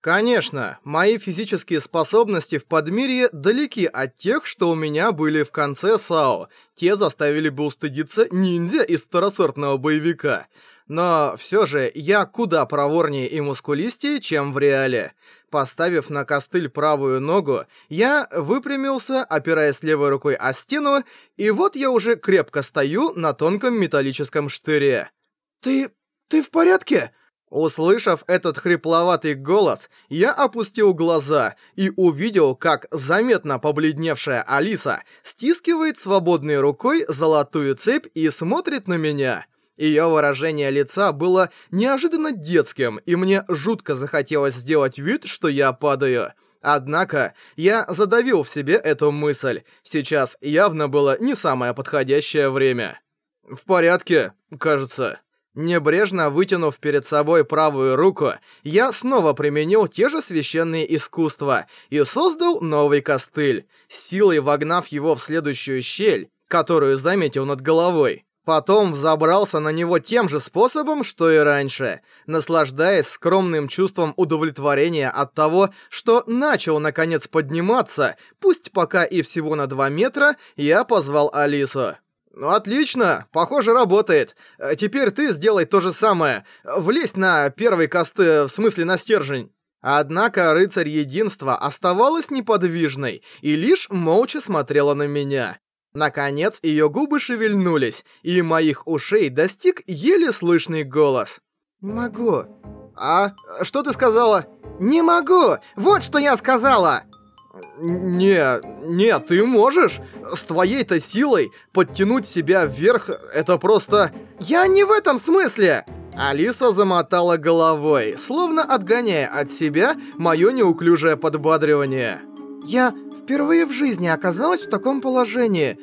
Конечно, мои физические способности в Подмирье далеки от тех, что у меня были в конце САО. Те заставили бы устыдиться ниндзя из второсортного боевика. Но все же я куда проворнее и мускулистее, чем в реале. Поставив на костыль правую ногу, я выпрямился, опираясь левой рукой о стену, и вот я уже крепко стою на тонком металлическом штыре. «Ты... ты в порядке?» Услышав этот хрипловатый голос, я опустил глаза и увидел, как заметно побледневшая Алиса стискивает свободной рукой золотую цепь и смотрит на меня. Ее выражение лица было неожиданно детским, и мне жутко захотелось сделать вид, что я падаю. Однако, я задавил в себе эту мысль. Сейчас явно было не самое подходящее время. «В порядке, кажется». Небрежно вытянув перед собой правую руку, я снова применил те же священные искусства и создал новый костыль, силой вогнав его в следующую щель, которую заметил над головой. Потом взобрался на него тем же способом, что и раньше, наслаждаясь скромным чувством удовлетворения от того, что начал наконец подниматься, пусть пока и всего на 2 метра, я позвал Алису. «Ну, отлично, похоже, работает. Э, теперь ты сделай то же самое. Влезь на первый косты, в смысле на стержень». Однако рыцарь единства оставалась неподвижной и лишь молча смотрела на меня. Наконец, ее губы шевельнулись, и моих ушей достиг еле слышный голос. «Не могу». «А? Что ты сказала?» «Не могу! Вот что я сказала!» «Не, не, ты можешь. С твоей-то силой подтянуть себя вверх — это просто...» «Я не в этом смысле!» Алиса замотала головой, словно отгоняя от себя мое неуклюжее подбадривание. «Я впервые в жизни оказалась в таком положении.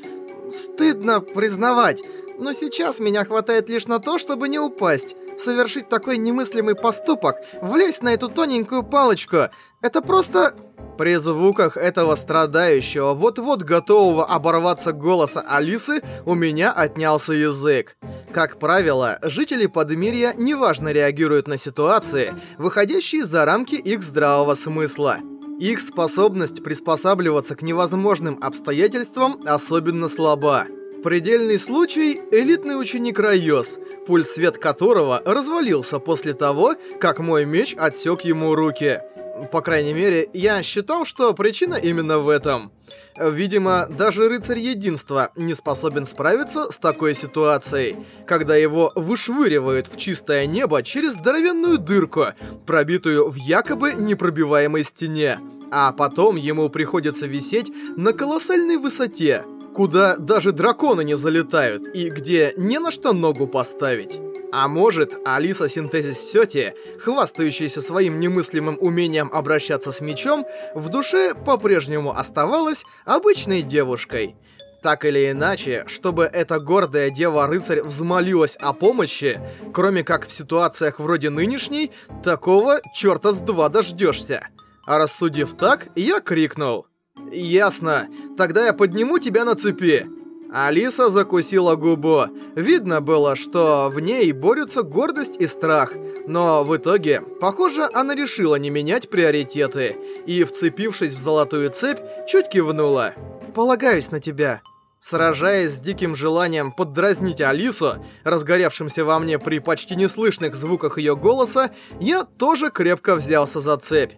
Стыдно признавать, но сейчас меня хватает лишь на то, чтобы не упасть. Совершить такой немыслимый поступок, влезть на эту тоненькую палочку — это просто при звуках этого страдающего, вот-вот готового оборваться голоса Алисы, у меня отнялся язык. Как правило, жители Подмирья неважно реагируют на ситуации, выходящие за рамки их здравого смысла. Их способность приспосабливаться к невозможным обстоятельствам особенно слаба. Предельный случай – элитный ученик Райос, пульс свет которого развалился после того, как мой меч отсек ему руки – по крайней мере, я считал, что причина именно в этом. Видимо, даже рыцарь единства не способен справиться с такой ситуацией, когда его вышвыривают в чистое небо через здоровенную дырку, пробитую в якобы непробиваемой стене, а потом ему приходится висеть на колоссальной высоте, куда даже драконы не залетают и где не на что ногу поставить. А может, Алиса Синтезис Сёти, хвастающаяся своим немыслимым умением обращаться с мечом, в душе по-прежнему оставалась обычной девушкой. Так или иначе, чтобы эта гордая дева-рыцарь взмолилась о помощи, кроме как в ситуациях вроде нынешней, такого черта с два дождешься. А рассудив так, я крикнул. «Ясно, тогда я подниму тебя на цепи». Алиса закусила губу. Видно было, что в ней борются гордость и страх. Но в итоге, похоже, она решила не менять приоритеты. И, вцепившись в золотую цепь, чуть кивнула. «Полагаюсь на тебя». Сражаясь с диким желанием поддразнить Алису, разгоревшимся во мне при почти неслышных звуках ее голоса, я тоже крепко взялся за цепь.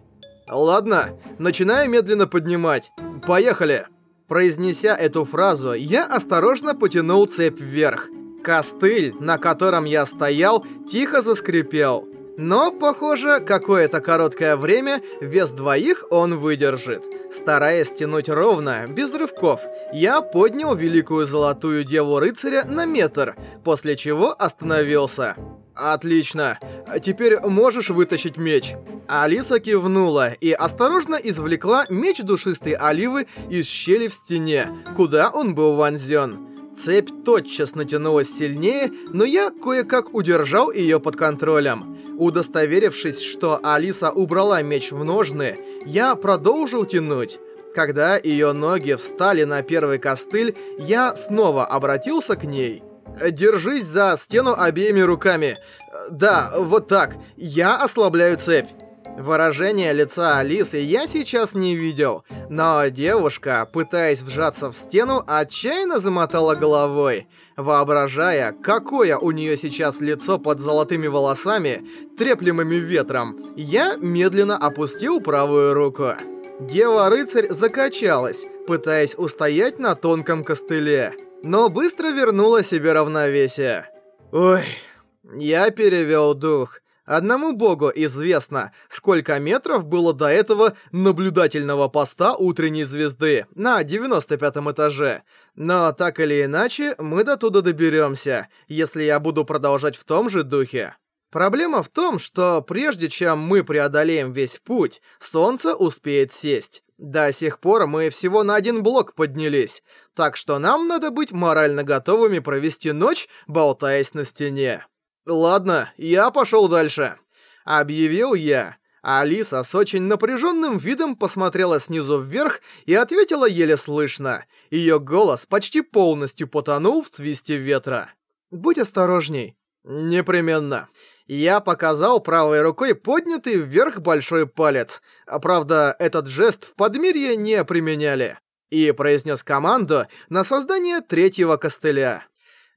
«Ладно, начинаю медленно поднимать. Поехали!» Произнеся эту фразу, я осторожно потянул цепь вверх. Костыль, на котором я стоял, тихо заскрипел. Но, похоже, какое-то короткое время вес двоих он выдержит. Стараясь тянуть ровно, без рывков, я поднял великую золотую деву-рыцаря на метр, после чего остановился. «Отлично. Теперь можешь вытащить меч?» Алиса кивнула и осторожно извлекла меч душистой оливы из щели в стене, куда он был вонзен. Цепь тотчас натянулась сильнее, но я кое-как удержал ее под контролем. Удостоверившись, что Алиса убрала меч в ножны, я продолжил тянуть. Когда ее ноги встали на первый костыль, я снова обратился к ней. «Держись за стену обеими руками. Да, вот так. Я ослабляю цепь». Выражение лица Алисы я сейчас не видел, но девушка, пытаясь вжаться в стену, отчаянно замотала головой, воображая, какое у нее сейчас лицо под золотыми волосами, треплемыми ветром. Я медленно опустил правую руку. Дева-рыцарь закачалась, пытаясь устоять на тонком костыле, но быстро вернула себе равновесие. Ой, я перевел дух. Одному богу известно, сколько метров было до этого наблюдательного поста утренней звезды на 95 этаже. Но так или иначе, мы до туда доберемся, если я буду продолжать в том же духе. Проблема в том, что прежде чем мы преодолеем весь путь, солнце успеет сесть. До сих пор мы всего на один блок поднялись, так что нам надо быть морально готовыми провести ночь, болтаясь на стене. «Ладно, я пошел дальше», — объявил я. Алиса с очень напряженным видом посмотрела снизу вверх и ответила еле слышно. Ее голос почти полностью потонул в свисте ветра. «Будь осторожней». «Непременно». Я показал правой рукой поднятый вверх большой палец. А правда, этот жест в Подмирье не применяли. И произнес команду на создание третьего костыля.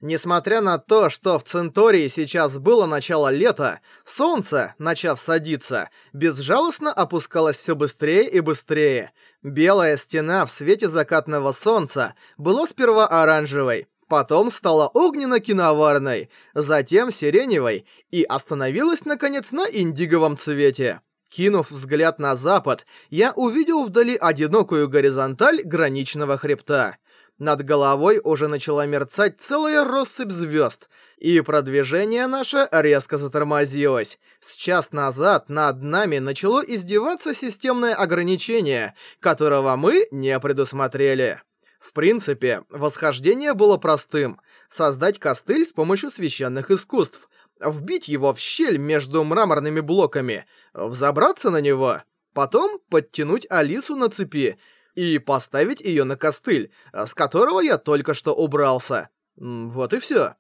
Несмотря на то, что в Центории сейчас было начало лета, солнце, начав садиться, безжалостно опускалось все быстрее и быстрее. Белая стена в свете закатного солнца была сперва оранжевой, потом стала огненно-киноварной, затем сиреневой и остановилась, наконец, на индиговом цвете. Кинув взгляд на запад, я увидел вдали одинокую горизонталь граничного хребта. Над головой уже начала мерцать целая россыпь звезд, и продвижение наше резко затормозилось. С час назад над нами начало издеваться системное ограничение, которого мы не предусмотрели. В принципе, восхождение было простым. Создать костыль с помощью священных искусств, вбить его в щель между мраморными блоками, взобраться на него, потом подтянуть Алису на цепи и поставить ее на костыль, с которого я только что убрался. Вот и все.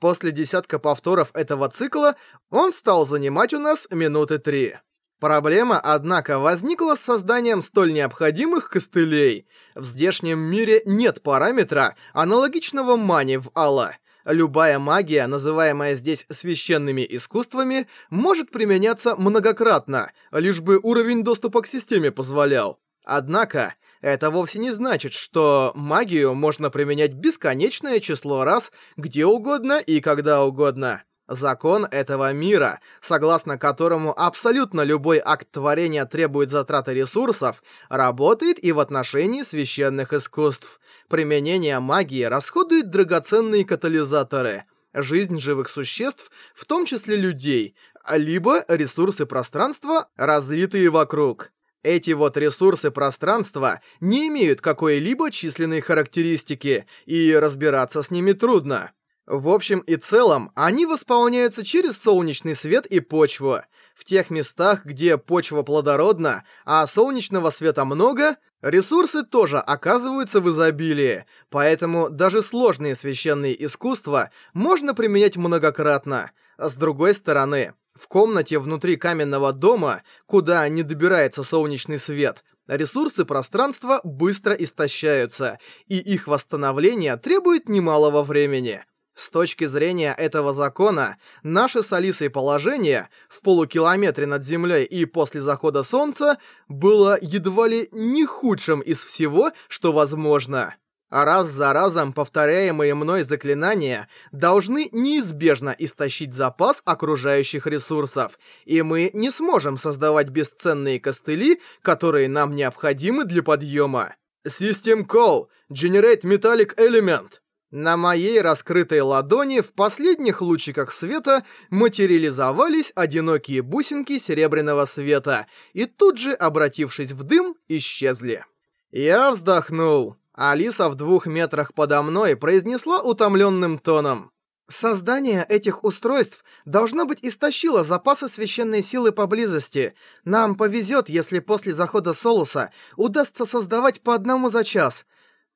После десятка повторов этого цикла он стал занимать у нас минуты три. Проблема, однако, возникла с созданием столь необходимых костылей. В здешнем мире нет параметра, аналогичного мане в Алла. Любая магия, называемая здесь священными искусствами, может применяться многократно, лишь бы уровень доступа к системе позволял. Однако, это вовсе не значит, что магию можно применять бесконечное число раз, где угодно и когда угодно. Закон этого мира, согласно которому абсолютно любой акт творения требует затраты ресурсов, работает и в отношении священных искусств. Применение магии расходует драгоценные катализаторы, жизнь живых существ, в том числе людей, либо ресурсы пространства, разлитые вокруг. Эти вот ресурсы пространства не имеют какой-либо численной характеристики, и разбираться с ними трудно. В общем и целом, они восполняются через солнечный свет и почву. В тех местах, где почва плодородна, а солнечного света много, ресурсы тоже оказываются в изобилии, поэтому даже сложные священные искусства можно применять многократно. С другой стороны, в комнате внутри каменного дома, куда не добирается солнечный свет, ресурсы пространства быстро истощаются, и их восстановление требует немалого времени. С точки зрения этого закона, наше с Алисой положение в полукилометре над Землей и после захода Солнца было едва ли не худшим из всего, что возможно. А раз за разом повторяемые мной заклинания должны неизбежно истощить запас окружающих ресурсов, и мы не сможем создавать бесценные костыли, которые нам необходимы для подъема. System Call Generate Metallic Element на моей раскрытой ладони в последних лучиках света материализовались одинокие бусинки серебряного света и тут же, обратившись в дым, исчезли. Я вздохнул. Алиса в двух метрах подо мной произнесла утомленным тоном. «Создание этих устройств должно быть истощило запасы священной силы поблизости. Нам повезет, если после захода Солуса удастся создавать по одному за час.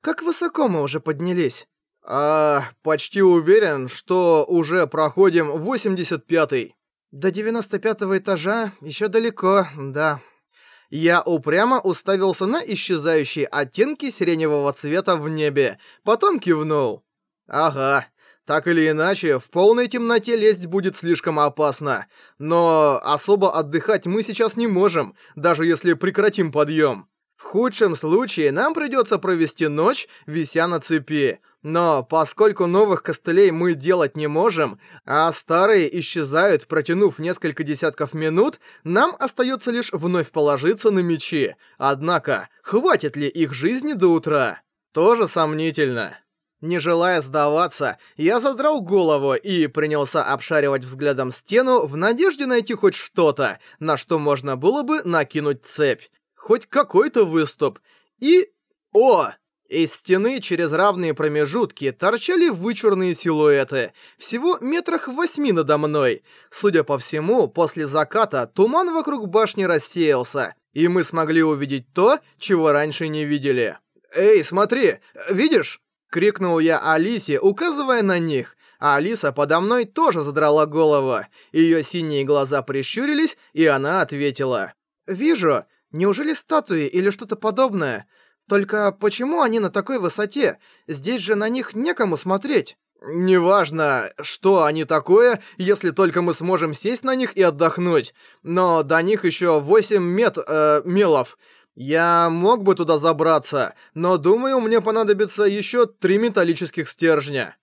Как высоко мы уже поднялись?» А, почти уверен, что уже проходим 85-й. До 95 этажа еще далеко, да. Я упрямо уставился на исчезающие оттенки сиреневого цвета в небе, потом кивнул. Ага, так или иначе, в полной темноте лезть будет слишком опасно. Но особо отдыхать мы сейчас не можем, даже если прекратим подъем. В худшем случае нам придется провести ночь, вися на цепи. Но поскольку новых костылей мы делать не можем, а старые исчезают, протянув несколько десятков минут, нам остается лишь вновь положиться на мечи. Однако, хватит ли их жизни до утра? Тоже сомнительно. Не желая сдаваться, я задрал голову и принялся обшаривать взглядом стену в надежде найти хоть что-то, на что можно было бы накинуть цепь хоть какой-то выступ. И... О! Из стены через равные промежутки торчали вычурные силуэты, всего метрах восьми надо мной. Судя по всему, после заката туман вокруг башни рассеялся, и мы смогли увидеть то, чего раньше не видели. «Эй, смотри, видишь?» — крикнул я Алисе, указывая на них. А Алиса подо мной тоже задрала голову. Ее синие глаза прищурились, и она ответила. «Вижу, Неужели статуи или что-то подобное? Только почему они на такой высоте? Здесь же на них некому смотреть. Неважно, что они такое, если только мы сможем сесть на них и отдохнуть. Но до них еще 8 мет... Э, мелов. Я мог бы туда забраться, но думаю, мне понадобится еще три металлических стержня.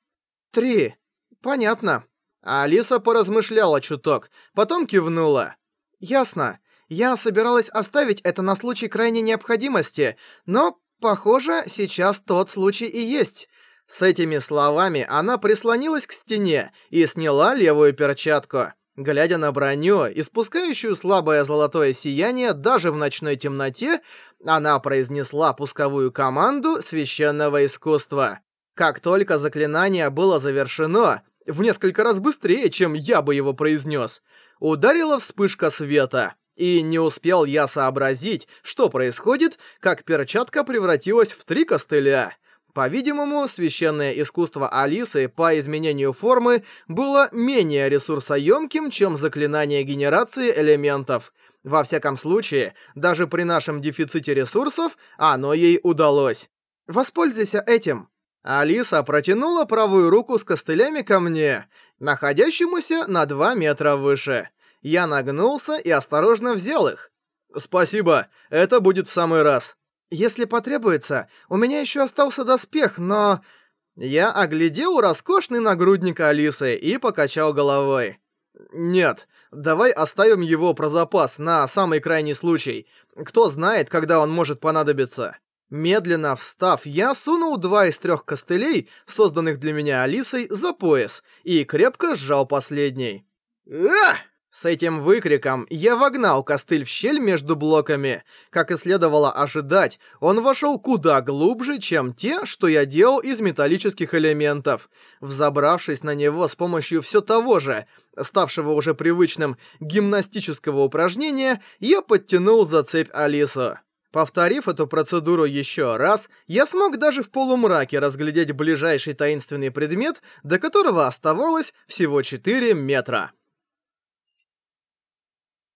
Три. Понятно. Алиса поразмышляла чуток, потом кивнула. Ясно. Я собиралась оставить это на случай крайней необходимости, но, похоже, сейчас тот случай и есть. С этими словами она прислонилась к стене и сняла левую перчатку. Глядя на броню, испускающую слабое золотое сияние даже в ночной темноте, она произнесла пусковую команду священного искусства. Как только заклинание было завершено, в несколько раз быстрее, чем я бы его произнес, ударила вспышка света. И не успел я сообразить, что происходит, как перчатка превратилась в три костыля. По-видимому, священное искусство Алисы по изменению формы было менее ресурсоемким, чем заклинание генерации элементов. Во всяком случае, даже при нашем дефиците ресурсов, оно ей удалось. «Воспользуйся этим!» Алиса протянула правую руку с костылями ко мне, находящемуся на 2 метра выше. Я нагнулся и осторожно взял их. «Спасибо, это будет в самый раз». «Если потребуется, у меня еще остался доспех, но...» Я оглядел роскошный нагрудник Алисы и покачал головой. «Нет, давай оставим его про запас на самый крайний случай. Кто знает, когда он может понадобиться». Медленно встав, я сунул два из трех костылей, созданных для меня Алисой, за пояс и крепко сжал последний. «Ах!» С этим выкриком я вогнал костыль в щель между блоками. Как и следовало ожидать, он вошел куда глубже, чем те, что я делал из металлических элементов. Взобравшись на него с помощью все того же, ставшего уже привычным гимнастического упражнения, я подтянул за цепь Алису. Повторив эту процедуру еще раз, я смог даже в полумраке разглядеть ближайший таинственный предмет, до которого оставалось всего 4 метра.